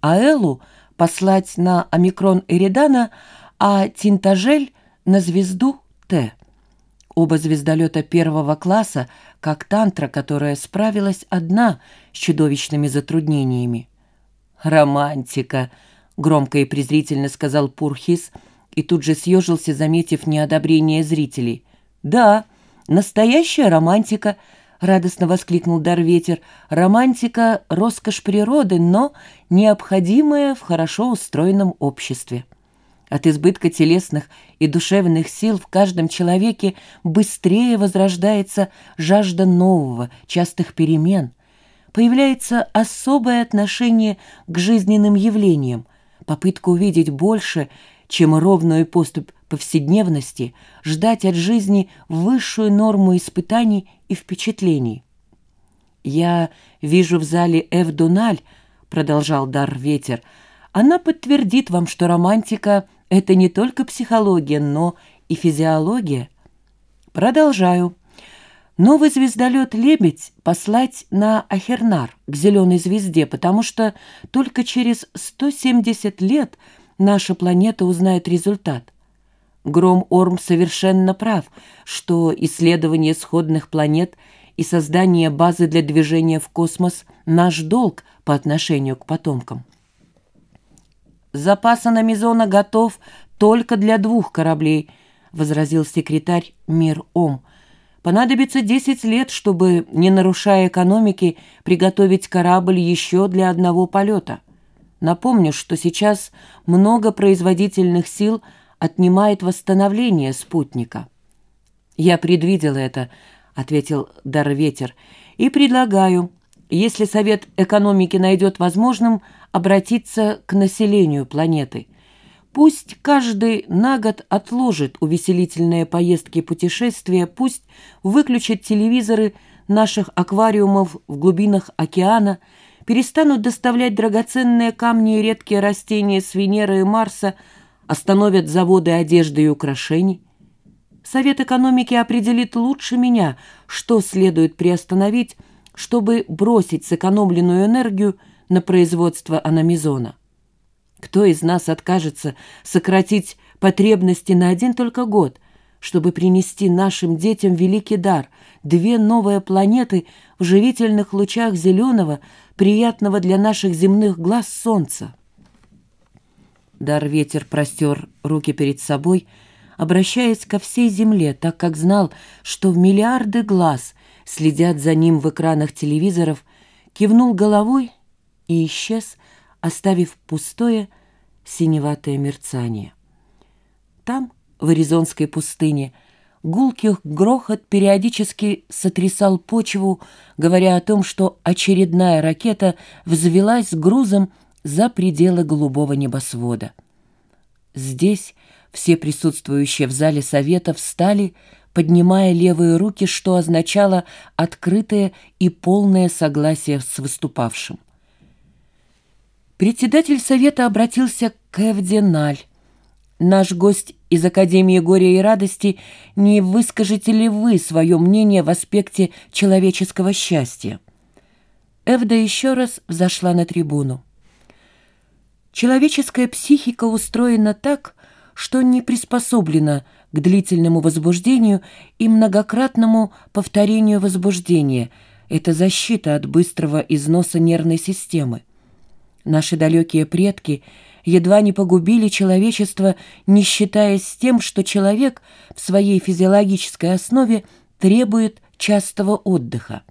а Эллу послать на омикрон Эридана, а Тинтажель на звезду Т. Оба звездолета первого класса, как Тантра, которая справилась одна с чудовищными затруднениями. «Романтика!» — громко и презрительно сказал Пурхис, и тут же съежился, заметив неодобрение зрителей. «Да, настоящая романтика!» — радостно воскликнул Дарветер. «Романтика — роскошь природы, но необходимая в хорошо устроенном обществе». От избытка телесных и душевных сил в каждом человеке быстрее возрождается жажда нового, частых перемен. Появляется особое отношение к жизненным явлениям, попытка увидеть больше, чем ровную поступь повседневности, ждать от жизни высшую норму испытаний и впечатлений. «Я вижу в зале Эвдуналь», — продолжал Дар Ветер, — «она подтвердит вам, что романтика — это не только психология, но и физиология. Продолжаю. Новый звездолет «Лебедь» послать на Ахернар, к зеленой звезде, потому что только через 170 лет наша планета узнает результат. Гром Орм совершенно прав, что исследование сходных планет и создание базы для движения в космос – наш долг по отношению к потомкам. «Запас аномизона готов только для двух кораблей», — возразил секретарь Мир Ом. «Понадобится десять лет, чтобы, не нарушая экономики, приготовить корабль еще для одного полета. Напомню, что сейчас много производительных сил отнимает восстановление спутника». «Я предвидел это», — ответил Дарветер, — «и предлагаю, если Совет экономики найдет возможным, — обратиться к населению планеты. Пусть каждый на год отложит увеселительные поездки и путешествия, пусть выключат телевизоры наших аквариумов в глубинах океана, перестанут доставлять драгоценные камни и редкие растения с Венеры и Марса, остановят заводы одежды и украшений. Совет экономики определит лучше меня, что следует приостановить, чтобы бросить сэкономленную энергию на производство аномизона. Кто из нас откажется сократить потребности на один только год, чтобы принести нашим детям великий дар – две новые планеты в живительных лучах зеленого, приятного для наших земных глаз солнца? Дар-ветер простер руки перед собой, обращаясь ко всей земле, так как знал, что миллиарды глаз следят за ним в экранах телевизоров, кивнул головой и исчез, оставив пустое синеватое мерцание. Там, в Аризонской пустыне, гулких грохот периодически сотрясал почву, говоря о том, что очередная ракета взвелась с грузом за пределы голубого небосвода. Здесь все присутствующие в зале совета встали, поднимая левые руки, что означало открытое и полное согласие с выступавшим. Председатель совета обратился к Эвденаль. «Наш гость из Академии горя и радости, не выскажете ли вы свое мнение в аспекте человеческого счастья?» Эвда еще раз взошла на трибуну. Человеческая психика устроена так, что не приспособлена к длительному возбуждению и многократному повторению возбуждения. Это защита от быстрого износа нервной системы. Наши далекие предки едва не погубили человечество, не считаясь с тем, что человек в своей физиологической основе требует частого отдыха.